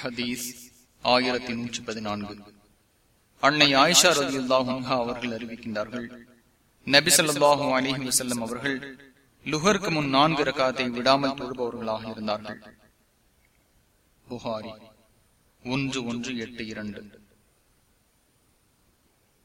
ஹதீஸ் ஆயிரத்தி நூற்றி பதினான்கு. அன்னை ஆயிஷா ரதி அவர்கள் அறிவிக்கின்றார்கள் நபிசல்லாஹு அலிஹி வசல்லம் அவர்கள் லுகருக்கு முன் நான்கு ரகாத்தை விடாமல் தொழுபவர்களாக இருந்தார்கள். புகாரி ஒன்று ஒன்று எட்டு இரண்டு.